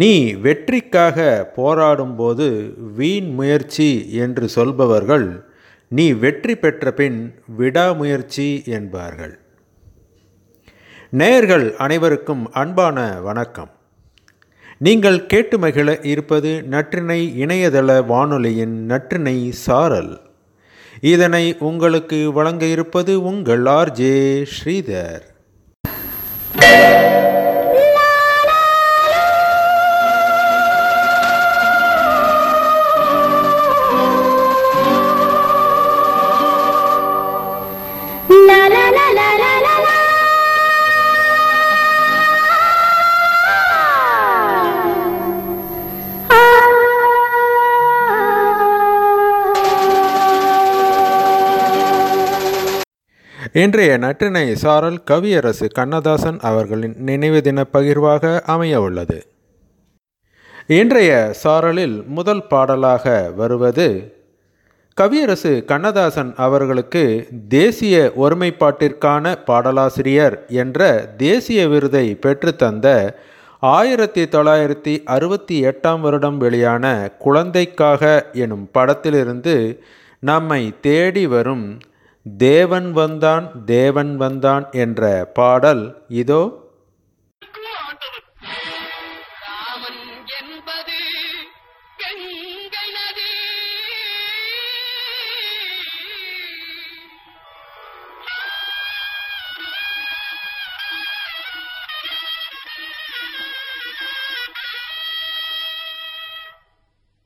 நீ வெற்றிக்காக போராடும்போது வீண் முயற்சி என்று சொல்பவர்கள் நீ வெற்றி பெற்ற பின் விடாமுயற்சி என்பார்கள். நேயர்கள் அனைவருக்கும் அன்பான வணக்கம். நீங்கள் கேட்டு மகிழ இருப்பது நற்றினை இணையதள வானொலியின் நற்றினை சாரல். இதனை உங்களுக்கு வழங்க இருப்பது உங்கள் ஆர்ஜே ஸ்ரீதர். இன்றைய நற்றினை சாரல் கவியரசு கண்ணதாசன் அவர்களின் நினைவு தின பகிர்வாக அமைய உள்ளது. இன்றைய சாரலில் முதல் பாடலாக வருவது கவியரசு கண்ணதாசன் அவர்களுக்கு தேசிய ஒருமைப்பாட்டிற்கான பாடலாசிரியர் என்ற தேசிய விருதை பெற்றுத்தந்த ஆயிரத்தி தொள்ளாயிரத்தி அறுபத்தி எட்டாம் வருடம் வெளியான குழந்தைக்காக எனும் படத்திலிருந்து நம்மை தேடி வரும் தேவன் வந்தான் தேவன் வந்தான் என்ற பாடல் இதோ.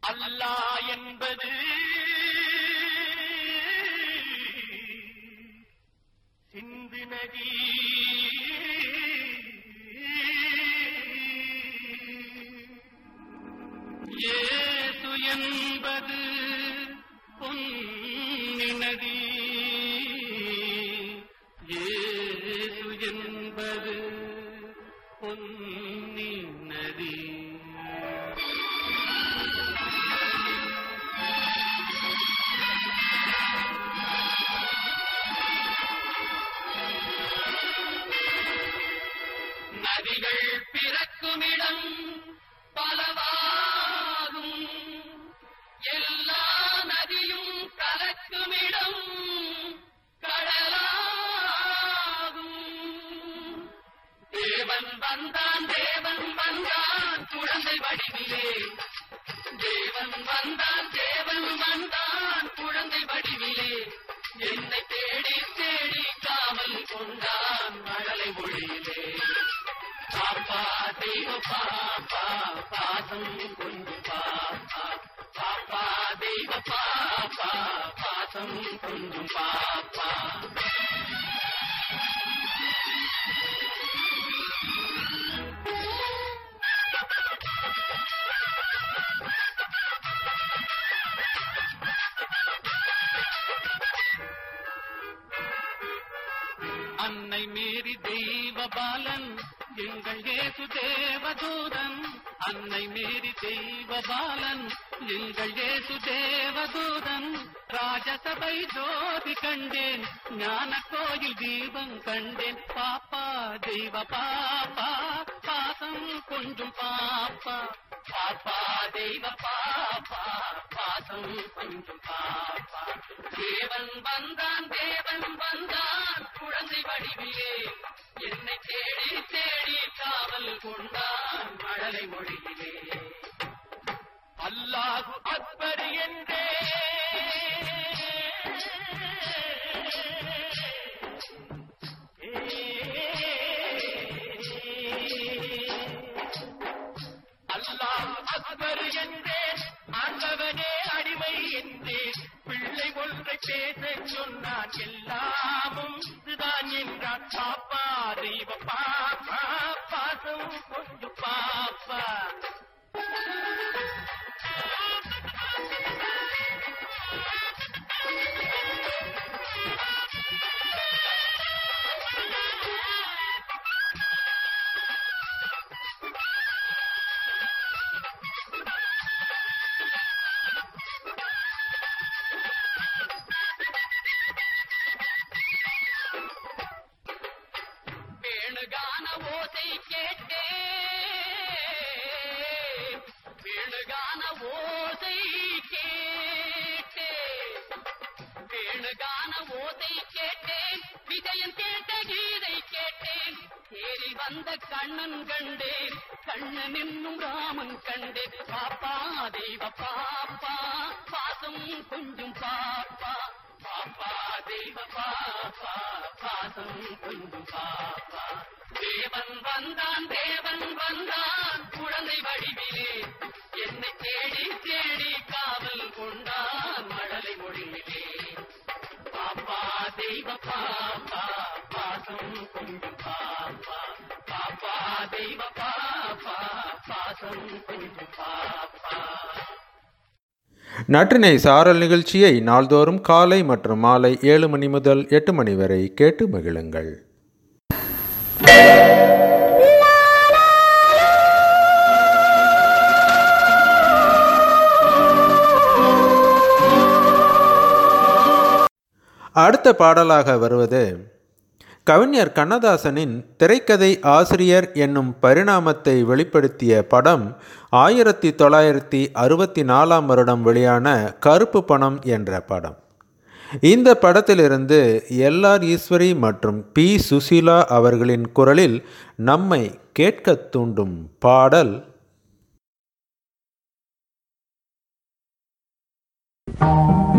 அல்லா என்பது النبي கண்டேன். ஞான கோயில் தீபம் கண்டேன். பாப்பா தெய்வ பாப்பா பாசம் கொஞ்சம் பாப்பா. பாப்பா தெய்வ பாப்பா பாசம் கொஞ்சம் பாப்பா. தேவன் வந்தான் தேவன் வந்தான் குழந்தை வடிவிலே. என்னை தேடி தேடி காவல் கொண்டான் மழலை மொழியிலே. அல்லாஹு அக்பர் என்றே. வந்தான் தேவன் வந்தான் குழந்தை வடிவிலே. என்னை தேடி தேடி காவல் கொண்டான் மழலை மொழியிலே பாப்பா தெய்வ பாப்பா பாசம் கொஞ்சம் பாப்பா. பாப்பா தெய்வ பாப்பா பாசம் கொஞ்சம் பாப்பா. நற்றினை சாரல் நிகழ்ச்சியை நாள்தோறும் காலை மற்றும் மாலை ஏழு மணி முதல் எட்டு மணி வரை கேட்டு மகிழுங்கள். அடுத்த பாடலாக வருவது கவிஞர் கண்ணதாசனின் திரைக்கதை ஆசிரியர் என்னும் பரிணாமத்தை வெளிப்படுத்திய படம் ஆயிரத்தி தொள்ளாயிரத்தி அறுபத்தி நாலாம் வருடம் வெளியான கருப்பு பணம் என்ற படம். இந்த படத்திலிருந்து எல்ஆர் ஈஸ்வரி மற்றும் பி. சுசீலா அவர்களின் குரலில் நம்மை கேட்கத் தூண்டும் பாடல். அம்மம்மா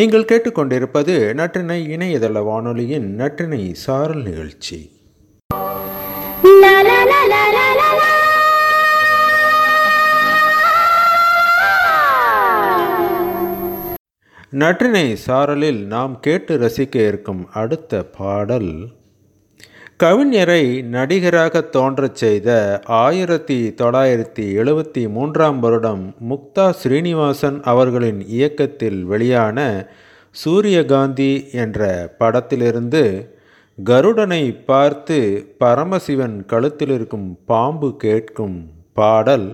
நீங்கள் கேட்டுக்கொண்டிருப்பது நற்றினை இணையதள வானொலியின் நற்றினை சாரல் நிகழ்ச்சி. நற்றினை சாரலில் நாம் கேட்டு ரசிக்க இருக்கும் அடுத்த பாடல். கவிஞரை நடிகராக தோன்றச் செய்த ஆயிரத்தி தொள்ளாயிரத்தி எழுபத்தி மூன்றாம் வருடம் முக்தா ஸ்ரீனிவாசன் அவர்களின் இயக்கத்தில் வெளியான சூரியகாந்தி என்ற படத்திலிருந்து கருடனை பார்த்து பரமசிவன் கழுத்தில் இருக்கும் பாம்பு கேட்கும் பாடல்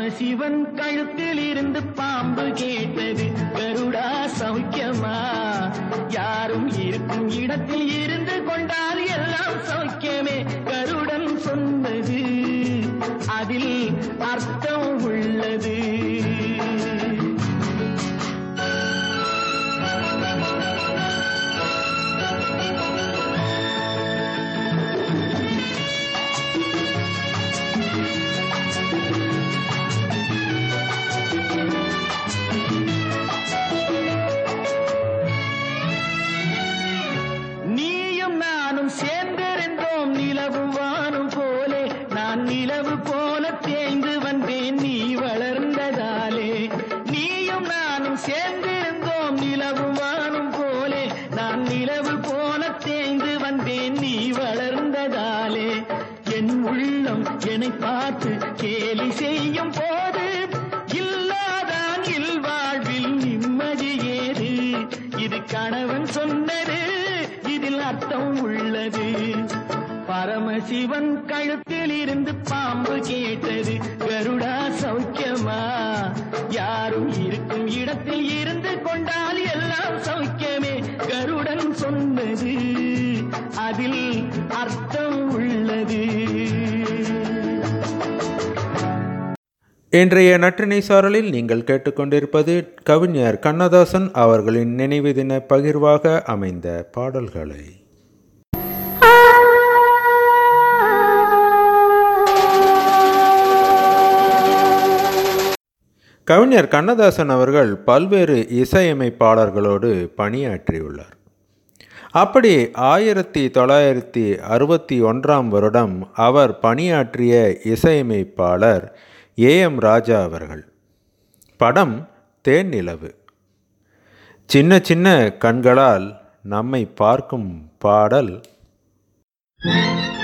பரமசிவன் கழுத்தில் இருந்து பாம்பு கேட்டது. கருடா சௌக்கியமா? யாரும் இருக்கும் இடத்தில் இருந்து கொண்டால் எல்லாம் சௌக்கியமே. கருடன் சொன்னது. அதில் அர்த்தம் இன்றைய நற்றினை சாரலில் நீங்கள் கேட்டுக்கொண்டிருப்பது கவிஞர் கண்ணதாசன் அவர்களின் நினைவு தின பகிர்வாக அமைந்த பாடல்களை. கவிஞர் கண்ணதாசன் அவர்கள் பல்வேறு இசையமைப்பாளர்களோடு பணியாற்றியுள்ளார். அப்படி ஆயிரத்தி தொள்ளாயிரத்தி அறுபத்தி ஒன்றாம் வருடம் அவர் பணியாற்றிய இசையமைப்பாளர் ஏ எம் ராஜா அவர்கள். படம் தேன் நிலவு. சின்ன சின்ன கண்களால் நம்மை பார்க்கும் பாடல். சின்ன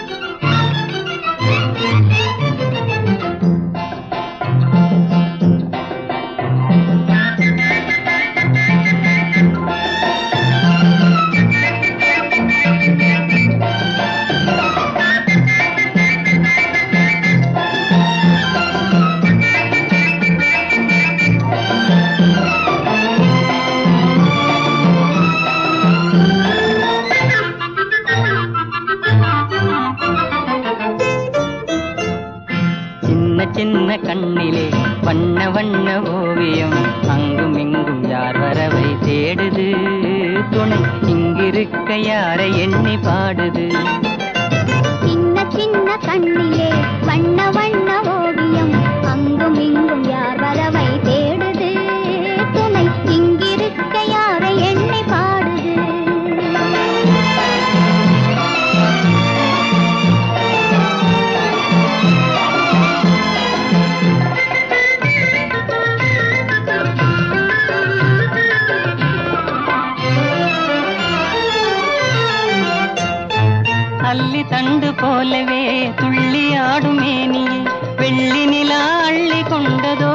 இங்கிருக்க யாரை எண்ணி பாடுது? சின்ன சின்ன கண்ணி போலவே துள்ளி ஆடும் மேனியை வெள்ளி நிலா அள்ளி கொண்டதோ?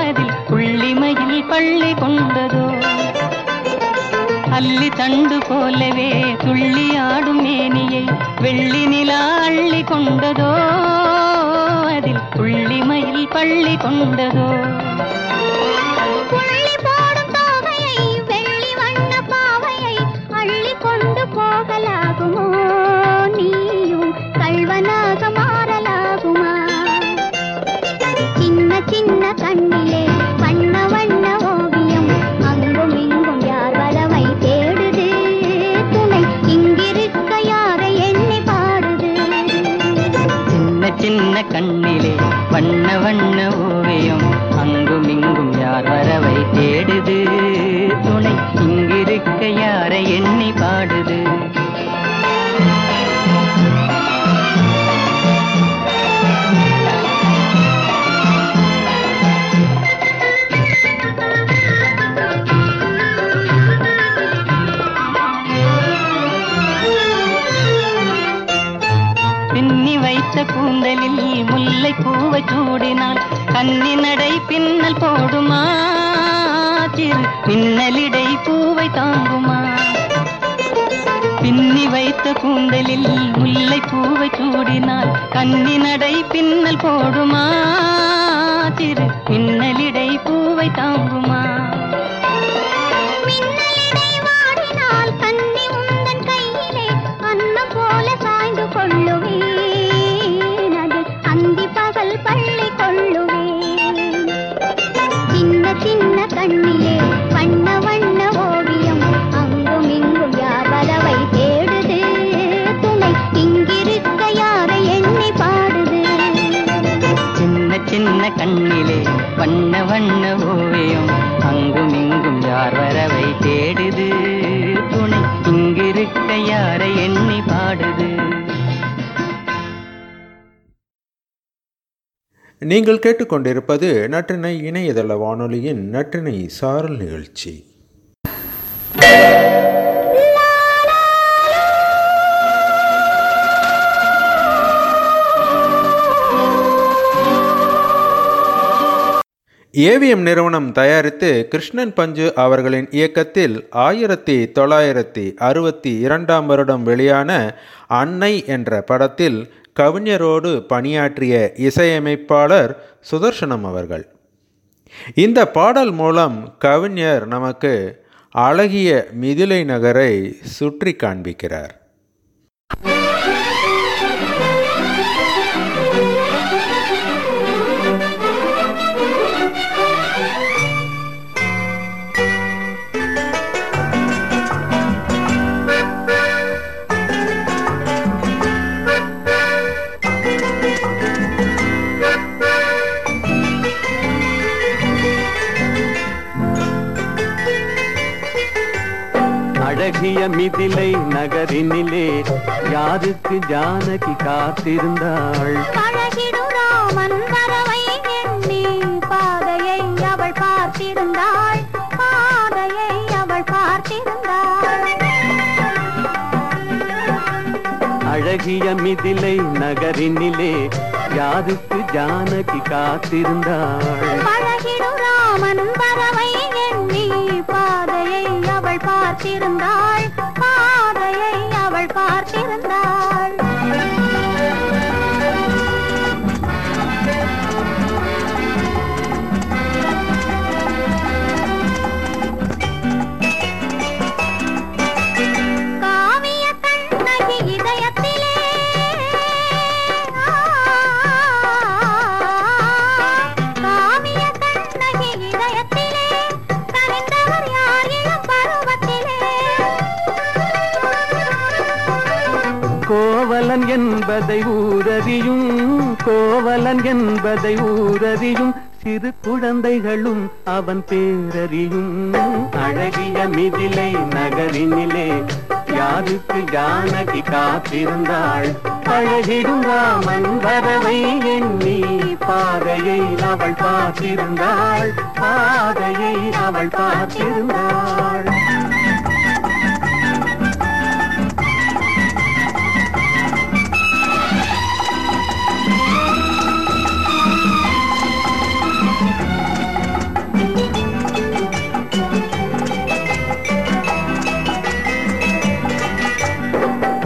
அதில் புள்ளிமையில் பள்ளி கொண்டதோ? அல்லி தண்டு போலவே துள்ளி ஆடும் மேனியை வெள்ளி நிலா அள்ளி கொண்டதோ? அதில் புள்ளிமையில் பள்ளி கொண்டதோ? வண்ண ஓவியம் அங்கும் இங்கும் யார் வரவை தேடுது? துணை இங்கிருக்க யாரை எண்ணி பாடுது? பூவை சூடினால் கன்னி நடை பின்னல் போடுமா? சிறு பின்னலிடை பூவை தாங்குமா? பின்னி வைத்த கூந்தலில் முல்லை பூவை சூடினால் கன்னி நடை பின்னல் போடுமா? சிறு பின்னலிடை பூவை தாங்குமா? வண்ண ஓவியம் அங்கும் இங்கும் யார் வரவை தேடுது? துணை இங்கிருக்க யாரை எண்ணி பாடுது? நீங்கள் கேட்டுக்கொண்டிருப்பது நற்றினை இணையதள வானொலியின் நற்றினை சாரல் நிகழ்ச்சி. ஏவிஎம் நிறுவனம் தயாரித்து கிருஷ்ணன் பஞ்சு அவர்களின் இயக்கத்தில் ஆயிரத்தி தொள்ளாயிரத்தி அறுபத்தி இரண்டாம் வருடம் வெளியான அன்னை என்ற படத்தில் கவிஞரோடு பணியாற்றிய இசையமைப்பாளர் சுதர்சனம் அவர்கள். இந்த பாடல் மூலம் கவிஞர் நமக்கு அழகிய மிதிலை நகரை சுற்றி காண்பிக்கிறார். அழகிய மிதிலை நகரினிலே யாருக்கு ஜானகி காத்திருந்தாள்? பழகிடும் ராமன் வரவை எண்ணி பாதையை அவள் பார்த்திருந்தாள். பாதையை அவள் பார்த்திருந்தாள். அழகிய மிதிலை நகரினிலே யாருக்கு ஜானகி காத்திருந்தாள்? பழகிடும் ராமன் வரவை அவள் பார்த்திருந்தாள். பாதையை அவள் பார்த்திருந்தாள். ஊரறியும் கோவலன் என்பதை ஊரறியும் சிறு குழந்தைகளும் அவன் பேரறியும். அழகிய மிதிலை நகரினிலே யாருக்கு ஜானகி காத்திருந்தாள்? அழகிடும் ராமன் வரவை எண்ணி பாதையை அவள் பார்த்திருந்தாள். பாதையை அவள் பார்த்திருந்தாள்.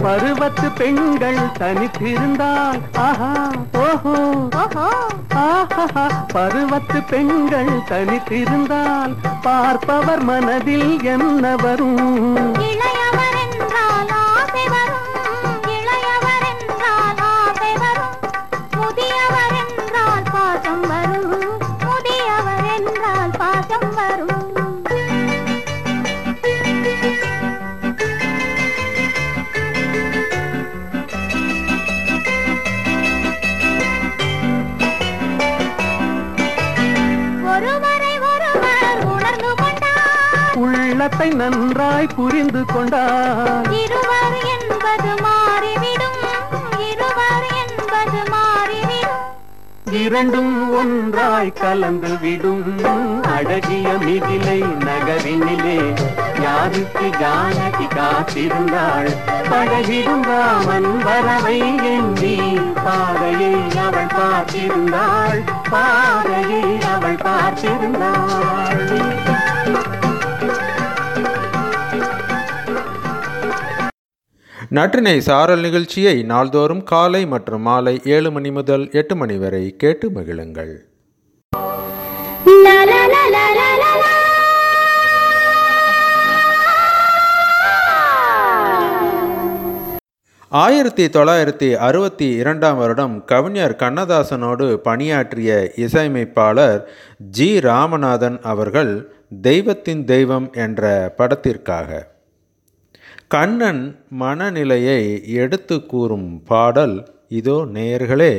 பருவத்து பெண்கள் தனித்திருந்தால் ஆஹா ஓஹோ. ஆஹா பருவத்து பெண்கள் தனித்திருந்தால் பார்ப்பவர் மனதில் என்ன வரும்? உள்ளத்தை நன்றாய் புரிந்து கொண்டால் இருவர் என்பது மாறிவிடும். இருவர் என்பது மாறிவிடும். இரண்டும் ஒன்றாய் கலந்து விடும். அழகிய மிதிலை நகரினிலே யாருக்கு ஜானகி காத்திருந்தாள்? பழகிடும் ராமன் வரவை எண்ணி பாதையை அவள் பார்த்திருந்தாள். பாதையை அவள் பார்த்திருந்தாள். நற்றினை சாரல் நிகழ்ச்சியை நாள்தோறும் காலை மற்றும் மாலை ஏழு மணி முதல் எட்டு மணி வரை கேட்டு மகிழுங்கள். ஆயிரத்தி தொள்ளாயிரத்தி அறுபத்தி இரண்டாம் வருடம் கவிஞர் கண்ணதாசனோடு பணியாற்றிய இசையமைப்பாளர் ஜி. ராமநாதன் அவர்கள் தெய்வத்தின் தெய்வம் என்ற படத்திற்காக கண்ணன் மனநிலையை எடுத்து கூறும் பாடல் இதோ நேயர்களே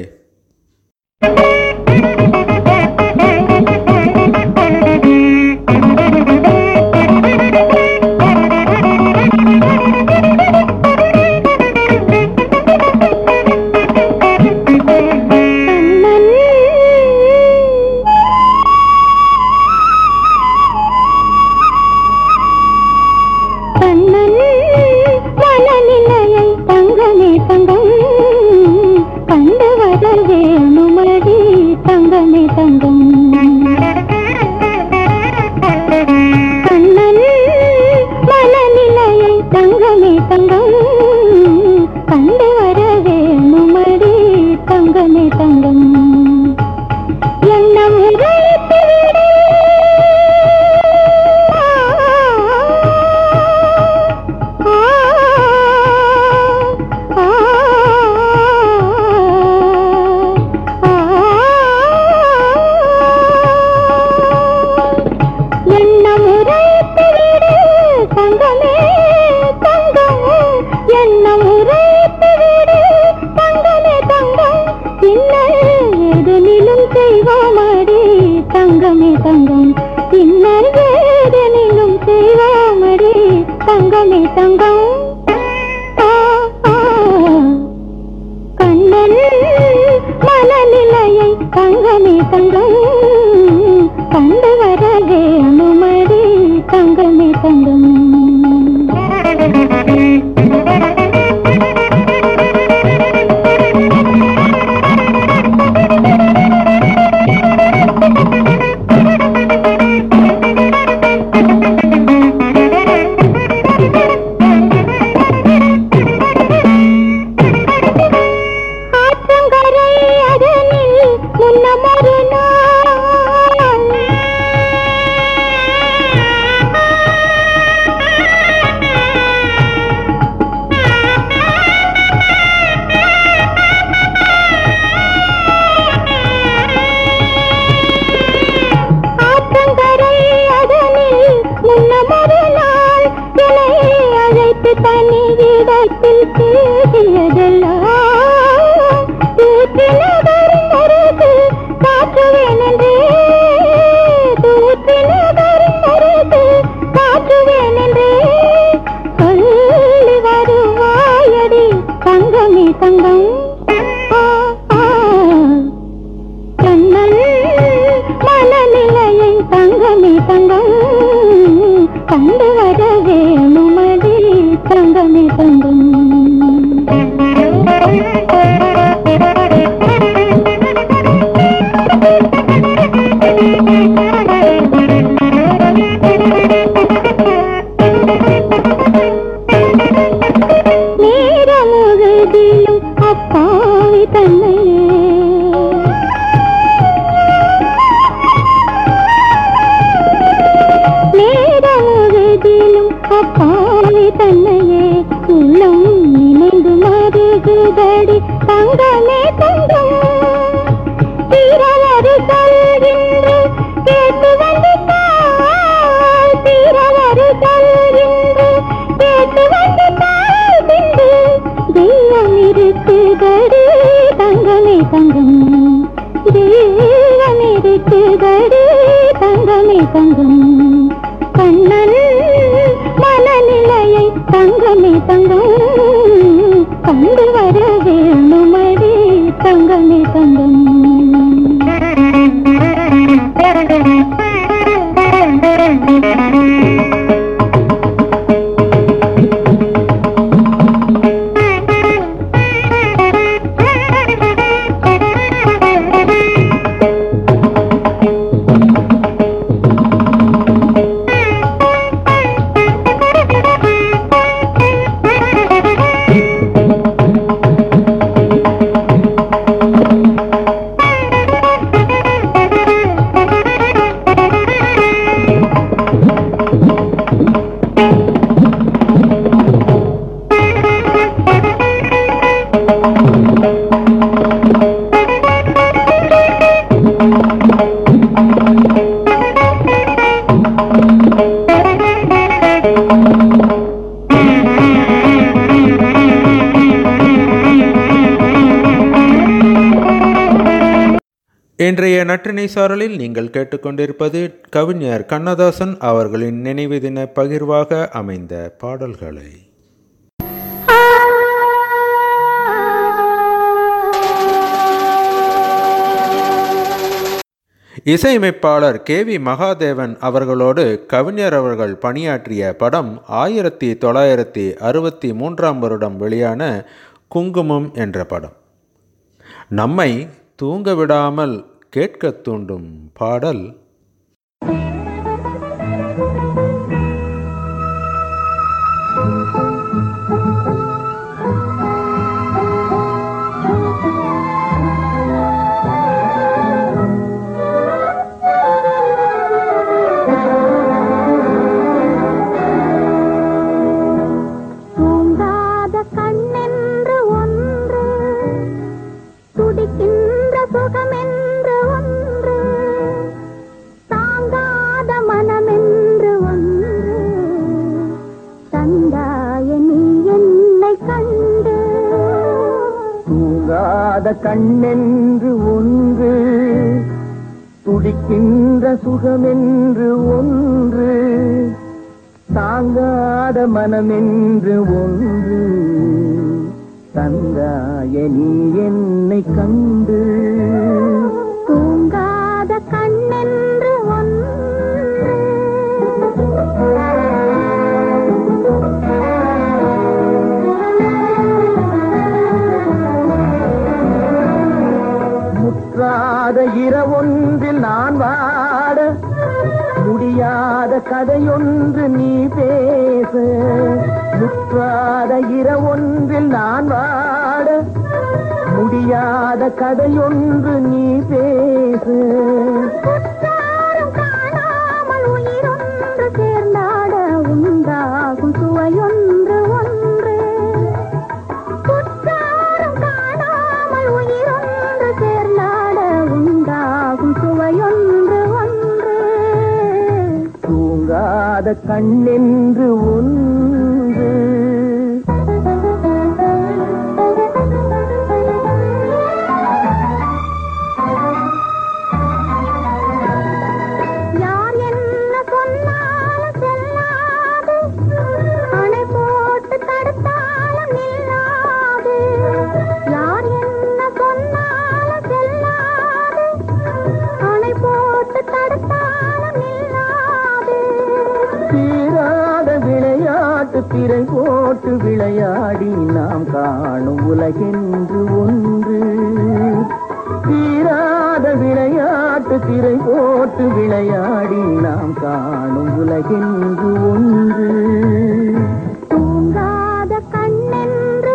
சிந்தனை சாரலில் நீங்கள் கேட்டுக்கொண்டிருப்பது கவிஞர் கண்ணதாசன் அவர்களின் நினைவு தின பகிர்வாக அமைந்த பாடல்களை. இசையமைப்பாளர் கே வி மகாதேவன் அவர்களோடு கவிஞர் அவர்கள் பணியாற்றிய படம் ஆயிரத்தி தொள்ளாயிரத்தி அறுபத்தி மூன்றாம் வருடம் வெளியான குங்குமம் என்ற படம். நம்மை தூங்க விடாமல் கேட்கத் தூண்டும் பாடல் கண்ணென்று ஒன்று துடிக்கின்ற சுகமென்று ஒன்று தாங்காத மனமென்று திரை போட்டு விளையாடி நாம் காணும் உலகென்று ஒன்று. தூங்காத கண்ணென்று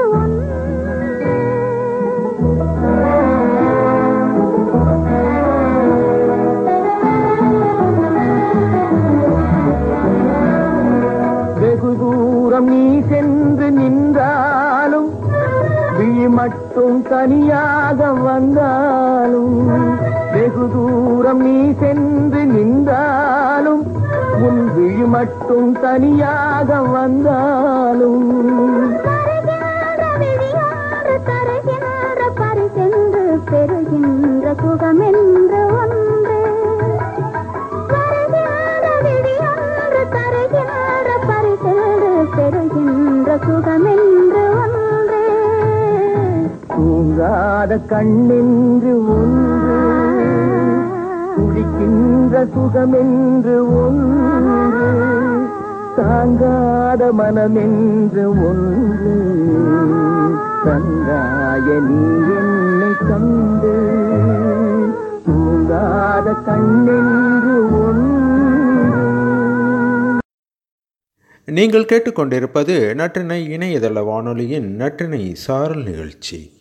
வெகு தூரம் நீ சென்று நின்றாலும் விழி மட்டும் தனியாக வெகு தூரம் நீ சென்று நின்றாலும் உன் விழி மட்டும் தனியாக வந்தாலும். பெறுகின்ற சுகமென்று ஒன்று. தருகின்ற பரிசென்று பெறுகின்ற சுகமென்று ஒன்று. தூங்காத கண்ணென்று ஒன்று துடிக்கின்ற சுகமென்று ஒன்று தாங்காத மனமென்று ஒன்று தங்காய நீ என்னை கண்டு தூங்காத கண்ணென்று நீங்கள் கேட்டுக்கொண்டிருப்பது நற்றினை இணையதள வானொலியின் நற்றினை சாரல் நிகழ்ச்சி.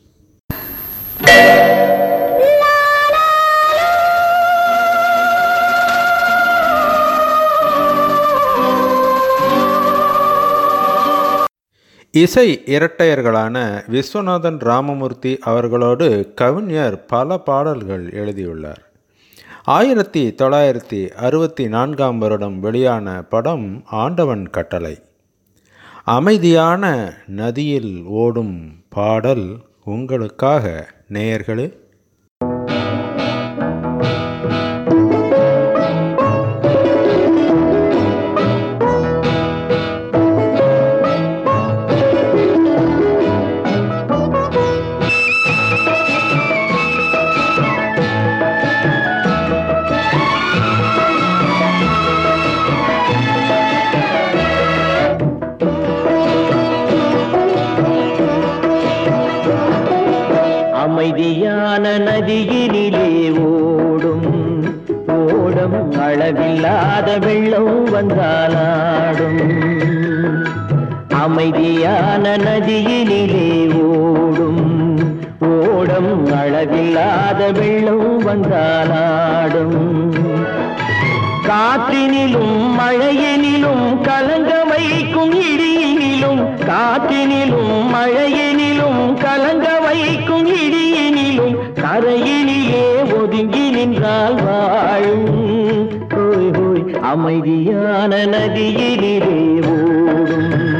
இசை இரட்டையர்களான விஸ்வநாதன் ராமமூர்த்தி அவர்களோடு கவிஞர் பல பாடல்கள் எழுதியுள்ளார். ஆயிரத்தி தொள்ளாயிரத்தி அறுபத்தி நான்காம் வருடம் வெளியான படம் ஆண்டவன் கட்டளை. அமைதியான நதியில் ஓடும் பாடல் உங்களுக்காக நேயர்களே. அமைதியான நதியினிலே ஓடும். ஓடம் அளவில்லாத வெள்ளம் வந்தாலாடும். காற்றினிலும் மழையினிலும் கலங்க வைக்கும் இடியினிலும் காற்றினிலும் மழையினிலும் கலங்க வைக்கும் இடியினிலும் கரையினிலே ஒதுங்கி நின்றால் வாழும். அமைதியான நதியினிலே ஓடும்.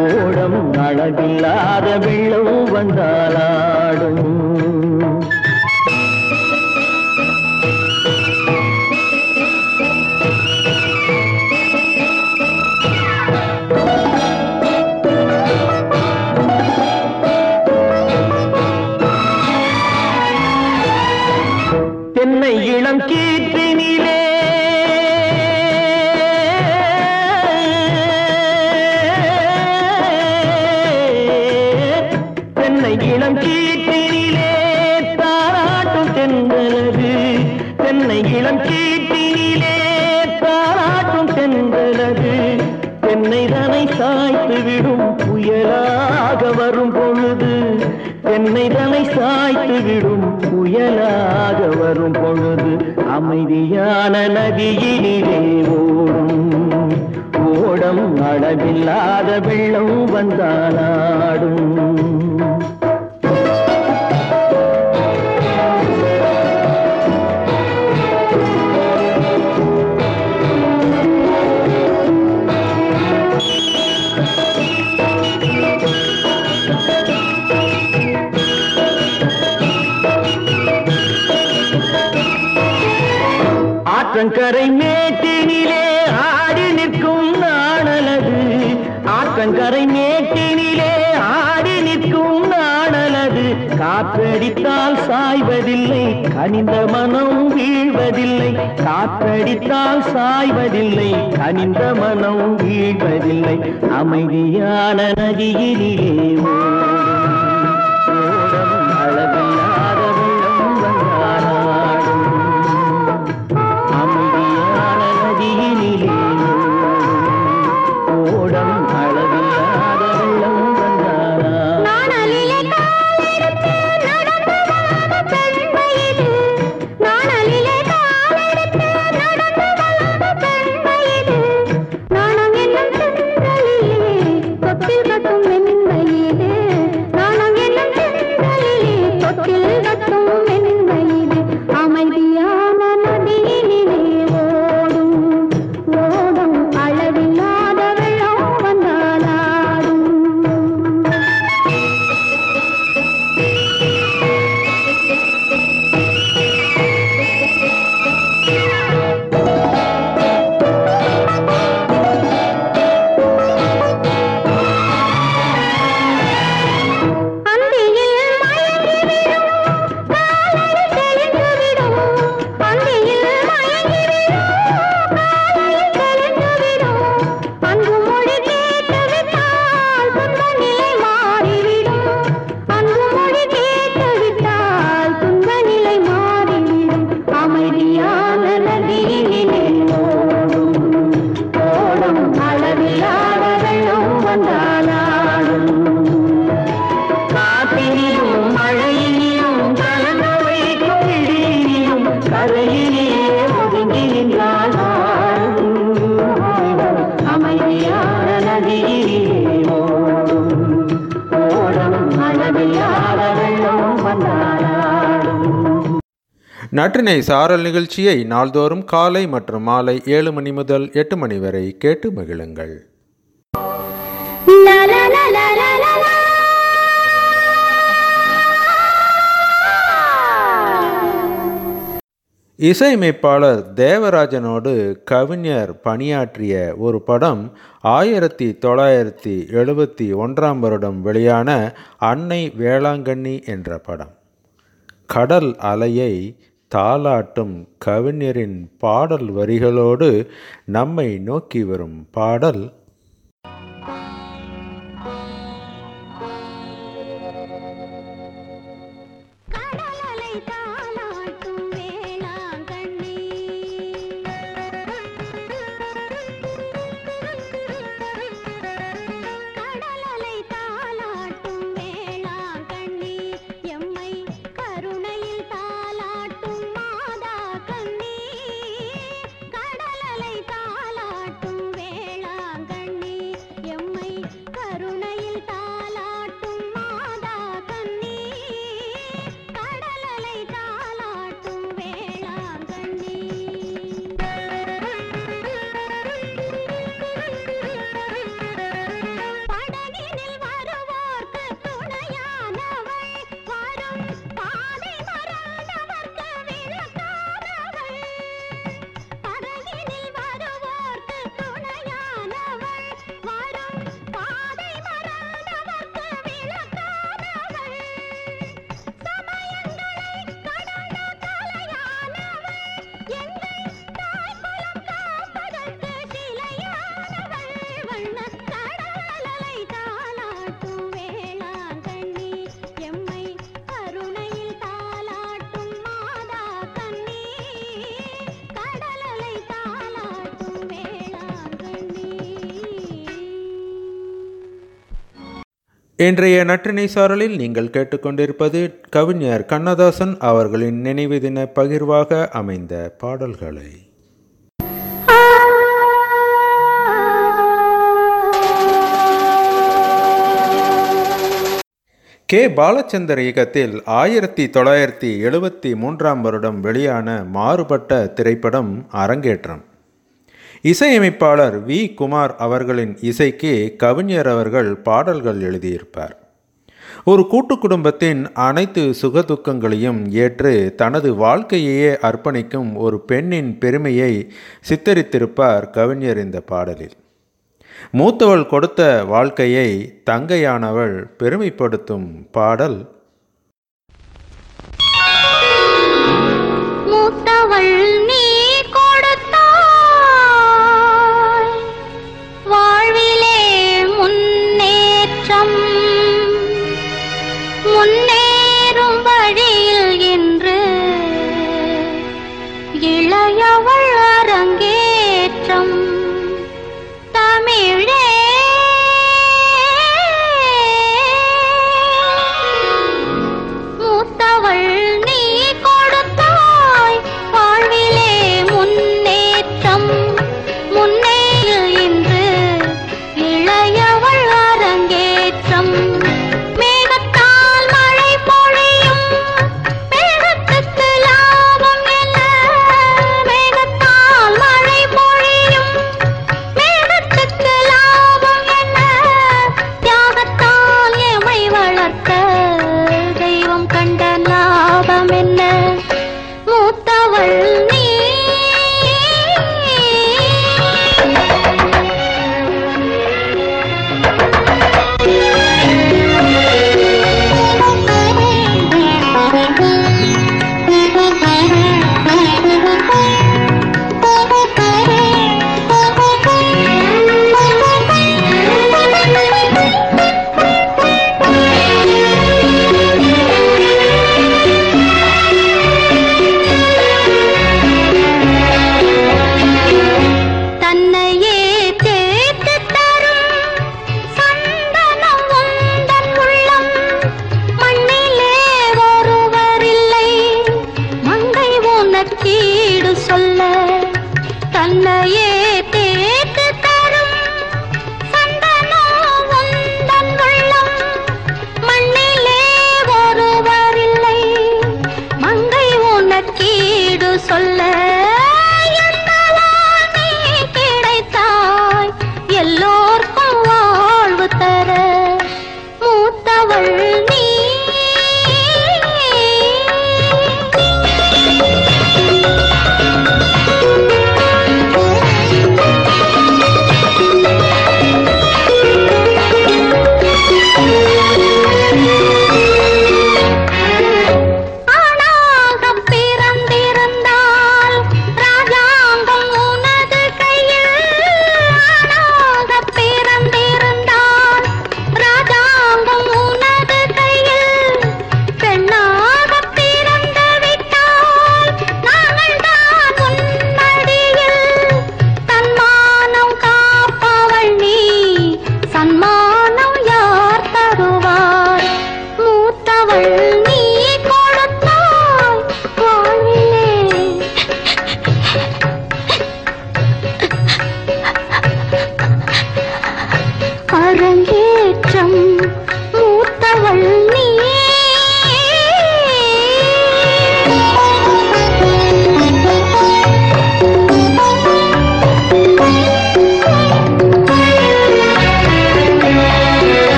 ஓடம் அளவில்லாத வெள்ளம் வந்தாலாடும். சென்னை சாரல் நிகழ்ச்சியை நாள்தோறும் காலை மற்றும் மாலை ஏழு மணி முதல் எட்டு மணி வரை கேட்டு மகிழுங்கள். இசையமைப்பாளர் தேவராஜனோடு கவிஞர் பணியாற்றிய ஒரு படம் ஆயிரத்தி தொள்ளாயிரத்தி எழுபத்தி ஒன்றாம் வருடம் வெளியான அன்னை வேளாங்கண்ணி என்ற படம். கடல் அலையை தாலாட்டும் கவிஞரின் பாடல் வரிகளோடு நம்மை நோக்கி வரும் பாடல் இன்றைய நற்றினை சாரலில் நீங்கள் கேட்டுக்கொண்டிருப்பது கவிஞர் கண்ணதாசன் அவர்களின் நினைவு தின பகிர்வாக அமைந்த பாடல்களை. கே. பாலச்சந்தர் இயக்கத்தில் ஆயிரத்தி தொள்ளாயிரத்தி எழுபத்தி மூன்றாம் வருடம் வெளியான மாறுபட்ட திரைப்படம் அரங்கேற்றம். இசையமைப்பாளர் வி. குமார் அவர்களின் இசைக்கு கவிஞர் அவர்கள் பாடல்கள் எழுதியிருப்பார். ஒரு கூட்டு குடும்பத்தின் அனைத்து சுகதுக்கங்களையும் ஏற்று தனது வாழ்க்கையையே அர்ப்பணிக்கும் ஒரு பெண்ணின் பெருமையை சித்தரித்திருப்பார் கவிஞர் இந்த பாடலில். மூத்தவள் கொடுத்த வாழ்க்கையை தங்கையானவள் பெருமைப்படுத்தும் பாடல்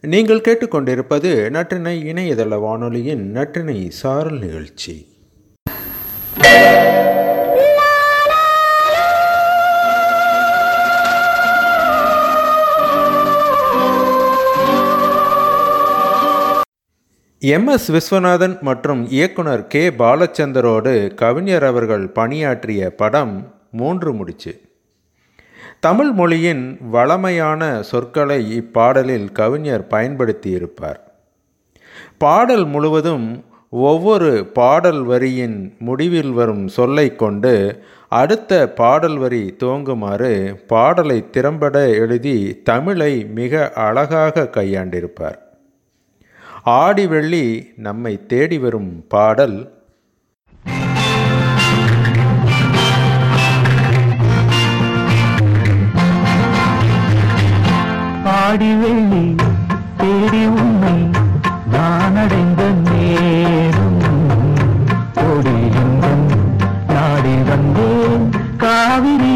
நீங்கள் கேட்டுக்கொண்டிருப்பது நற்றினை இணையதள வானொலியின் நற்றினை சாரல் நிகழ்ச்சி. எம் எஸ் விஸ்வநாதன் மற்றும் இயக்குனர் கே. பாலச்சந்தரோடு கவிஞர் அவர்கள் பணியாற்றிய படம் மூன்று முடிச்சு. தமிழ் மொழியின் வளமையான சொற்களை இப்பாடலில் கவிஞர் பயன்படுத்தியிருப்பார். பாடல் முழுவதும் ஒவ்வொரு பாடல் வரியின் முடிவில் வரும் சொல்லை கொண்டு அடுத்த பாடல் வரி துவங்குமாறு பாடலை திறம்பட எழுதி தமிழை மிக அழகாக கையாண்டிருப்பார். ஆடிவெள்ளி நம்மை தேடி வரும் பாடல் ஆடி வெள்ளி தேடி உண்மை நான் அடைந்த நேரம். ஓடி நாடி வந்தேன். காவிரி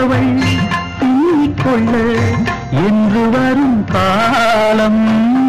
அவள் கொள்ள என்று வரும் காலம்.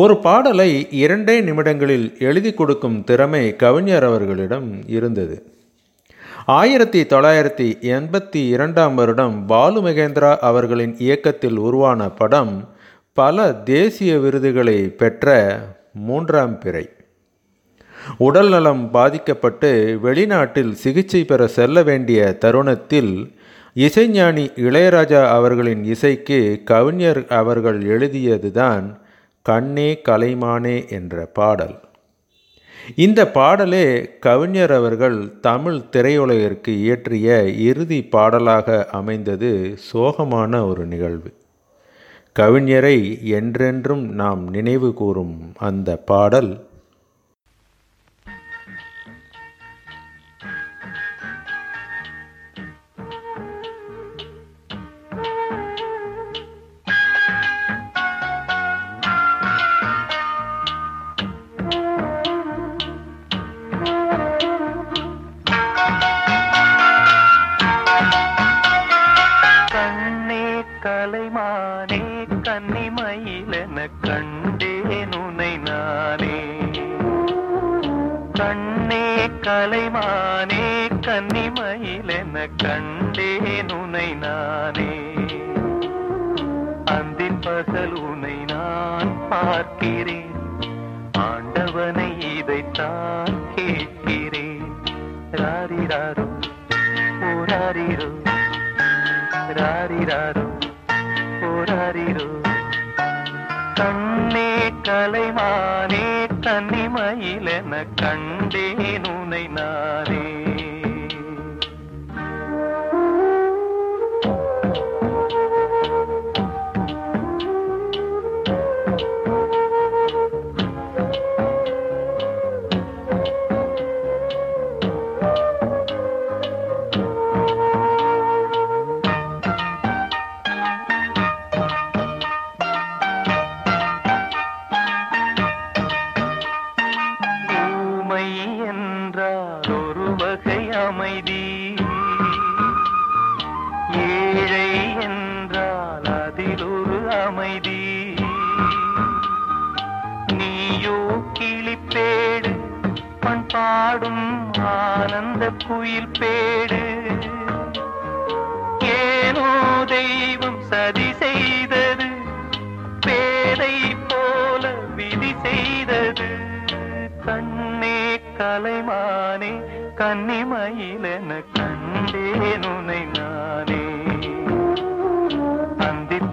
ஒரு பாடலை இரண்டே நிமிடங்களில் எழுதி கொடுக்கும் திறமை கவிஞர் அவர்களிடம் இருந்தது. ஆயிரத்தி தொள்ளாயிரத்தி எண்பத்தி இரண்டாம் வருடம் பாலு மகேந்திரா அவர்களின் இயக்கத்தில் உருவான படம் பல தேசிய விருதுகளை பெற்ற மூன்றாம் பிறை. உடல்நலம் பாதிக்கப்பட்டு வெளிநாட்டில் சிகிச்சை பெற செல்ல வேண்டிய தருணத்தில் இசைஞானி இளையராஜா அவர்களின் இசைக்கு கவிஞர் அவர்கள் எழுதியதுதான் கண்ணே கலைமானே என்ற பாடல். இந்த பாடலே கவிஞர் அவர்கள் தமிழ் திரையுலகிற்கு இயற்றிய இறுதி பாடலாக அமைந்தது சோகமான ஒரு நிகழ்வு. கவிஞரை என்றென்றும் நாம் நினைவு கூறும் அந்த பாடல் ஆனந்த குயில் பேடு. ஏனோ தெய்வம் சதி செய்தது பேதை போல விதி செய்தது. கண்ணே கலைமானே கன்னிமயிலென கண்டேன் உனை நானே. அந்திப்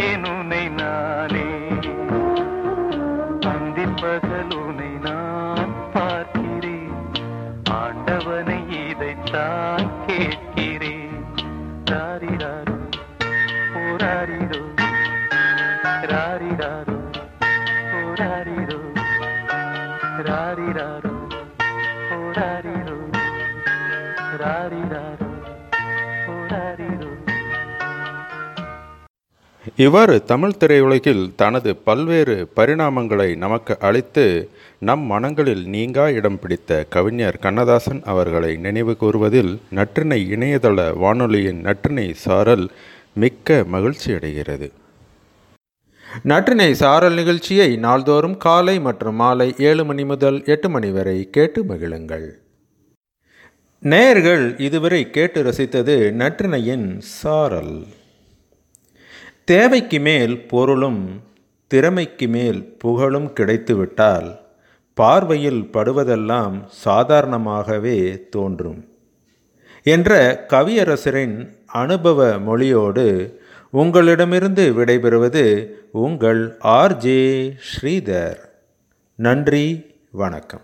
கண்டேன் உனை நானே இவ்வாறு தமிழ் திரையுலகில் தனது பல்வேறு பரிணாமங்களை நமக்கு அளித்து நம் மனங்களில் நீங்கா இடம் பிடித்த கவிஞர் கண்ணதாசன் அவர்களை நினைவு கூறுவதில் நற்றினை இணையதள வானொலியின் நற்றினை சாரல் மிக்க மகிழ்ச்சி அடைகிறது. நற்றினை சாரல் நிகழ்ச்சியை நாள்தோறும் காலை மற்றும் மாலை ஏழு மணி முதல் எட்டு மணி வரை கேட்டு மகிழுங்கள். நேயர்கள் இதுவரை கேட்டு ரசித்தது நற்றினையின் சாரல். தேவைக்கு மேல் பொருளும் திறமைக்கு மேல் புகழும் கிடைத்துவிட்டால் பார்வையில் படுவதெல்லாம் சாதாரணமாகவே தோன்றும். என்ற கவியரசரின் அனுபவ மொழியோடு உங்களிடமிருந்து விடைபெறுவது உங்கள் ஆர்ஜே ஸ்ரீதர். நன்றி வணக்கம்.